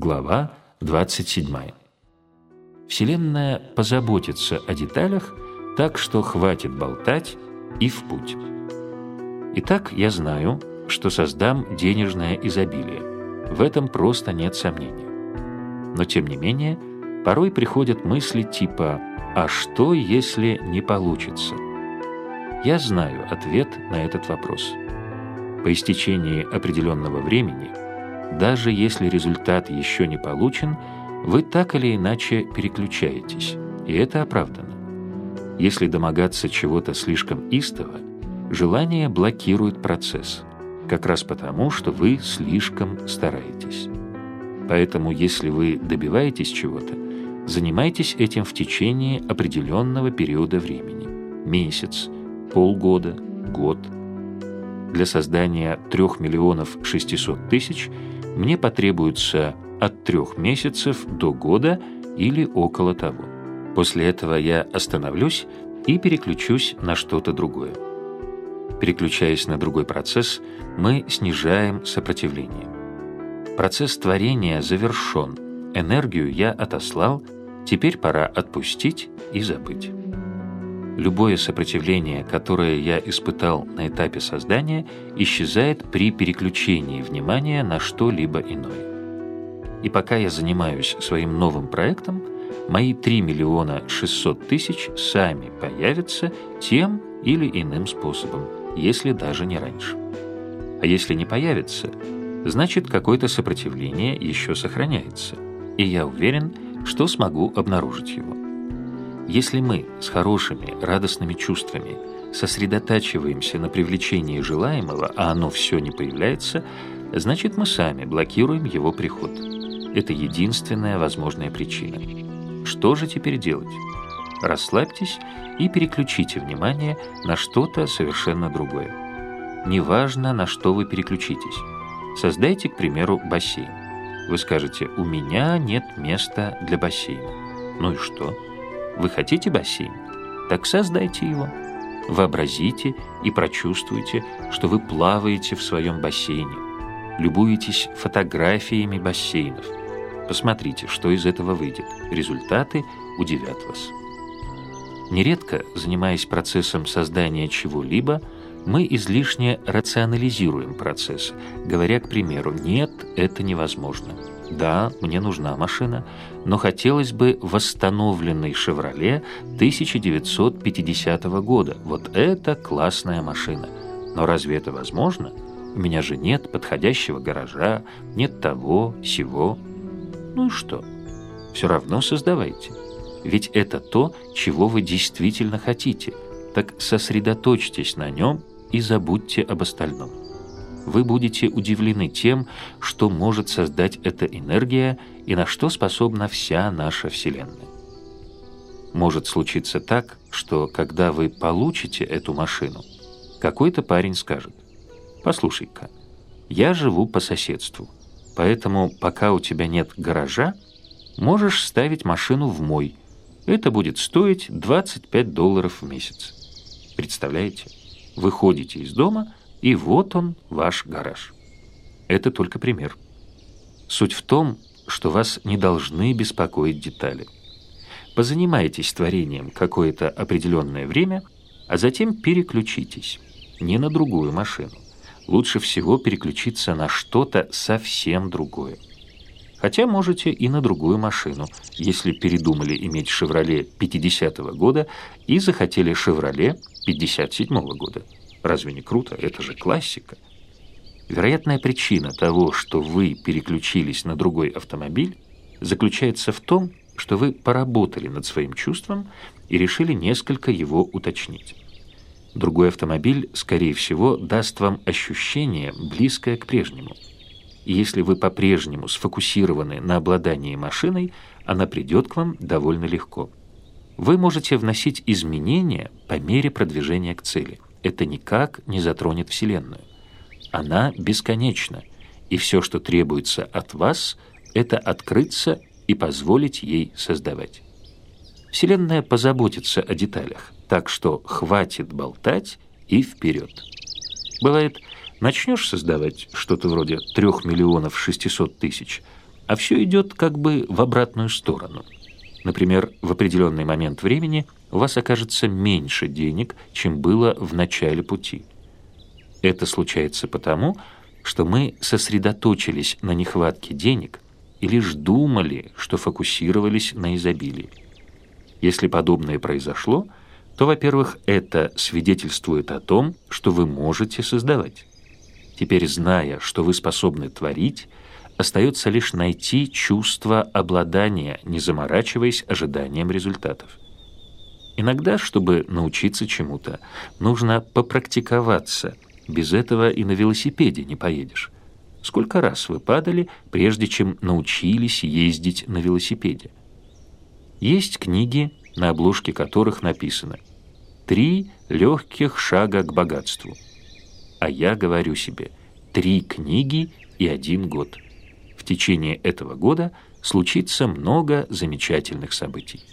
Глава 27. Вселенная позаботится о деталях так, что хватит болтать и в путь. Итак, я знаю, что создам денежное изобилие. В этом просто нет сомнений. Но тем не менее, порой приходят мысли типа «А что, если не получится?» Я знаю ответ на этот вопрос. По истечении определенного времени, даже если результат еще не получен, вы так или иначе переключаетесь, и это оправдано. Если домогаться чего-то слишком истово, желание блокирует процесс, как раз потому, что вы слишком стараетесь. Поэтому, если вы добиваетесь чего-то, занимайтесь этим в течение определенного периода времени – месяц, полгода, год. Для создания 3 миллионов 600 тысяч мне потребуется от трех месяцев до года или около того. После этого я остановлюсь и переключусь на что-то другое. Переключаясь на другой процесс, мы снижаем сопротивление. Процесс творения завершен, энергию я отослал, теперь пора отпустить и забыть. Любое сопротивление, которое я испытал на этапе создания, исчезает при переключении внимания на что-либо иное. И пока я занимаюсь своим новым проектом, мои 3 миллиона 600 тысяч сами появятся тем или иным способом, если даже не раньше. А если не появится, значит какое-то сопротивление еще сохраняется, и я уверен, что смогу обнаружить его. Если мы с хорошими, радостными чувствами сосредотачиваемся на привлечении желаемого, а оно все не появляется, значит мы сами блокируем его приход. Это единственная возможная причина. Что же теперь делать? Расслабьтесь и переключите внимание на что-то совершенно другое. Неважно, на что вы переключитесь. Создайте, к примеру, бассейн. Вы скажете, у меня нет места для бассейна. Ну и что? Вы хотите бассейн? Так создайте его. Вообразите и прочувствуйте, что вы плаваете в своем бассейне. Любуетесь фотографиями бассейнов. Посмотрите, что из этого выйдет. Результаты удивят вас. Нередко, занимаясь процессом создания чего-либо, мы излишне рационализируем процесс, говоря, к примеру, «нет, это невозможно». Да, мне нужна машина, но хотелось бы восстановленный «Шевроле» 1950 года. Вот это классная машина. Но разве это возможно? У меня же нет подходящего гаража, нет того, сего. Ну и что? Все равно создавайте. Ведь это то, чего вы действительно хотите. Так сосредоточьтесь на нем и забудьте об остальном вы будете удивлены тем, что может создать эта энергия и на что способна вся наша Вселенная. Может случиться так, что когда вы получите эту машину, какой-то парень скажет, «Послушай-ка, я живу по соседству, поэтому пока у тебя нет гаража, можешь ставить машину в мой. Это будет стоить 25 долларов в месяц». Представляете? Выходите из дома – и вот он, ваш гараж. Это только пример. Суть в том, что вас не должны беспокоить детали. Позанимайтесь творением какое-то определенное время, а затем переключитесь. Не на другую машину. Лучше всего переключиться на что-то совсем другое. Хотя можете и на другую машину, если передумали иметь «Шевроле» 50-го года и захотели «Шевроле» 57-го года. Разве не круто? Это же классика. Вероятная причина того, что вы переключились на другой автомобиль, заключается в том, что вы поработали над своим чувством и решили несколько его уточнить. Другой автомобиль, скорее всего, даст вам ощущение, близкое к прежнему. И если вы по-прежнему сфокусированы на обладании машиной, она придет к вам довольно легко. Вы можете вносить изменения по мере продвижения к цели – это никак не затронет Вселенную. Она бесконечна, и все, что требуется от вас, это открыться и позволить ей создавать. Вселенная позаботится о деталях, так что хватит болтать и вперед. Бывает, начнешь создавать что-то вроде трех миллионов шестисот тысяч, а все идет как бы в обратную сторону. Например, в определенный момент времени у вас окажется меньше денег, чем было в начале пути. Это случается потому, что мы сосредоточились на нехватке денег и лишь думали, что фокусировались на изобилии. Если подобное произошло, то, во-первых, это свидетельствует о том, что вы можете создавать. Теперь, зная, что вы способны творить, остается лишь найти чувство обладания, не заморачиваясь ожиданием результатов. Иногда, чтобы научиться чему-то, нужно попрактиковаться. Без этого и на велосипеде не поедешь. Сколько раз вы падали, прежде чем научились ездить на велосипеде? Есть книги, на обложке которых написано «Три легких шага к богатству». А я говорю себе «Три книги и один год». В течение этого года случится много замечательных событий.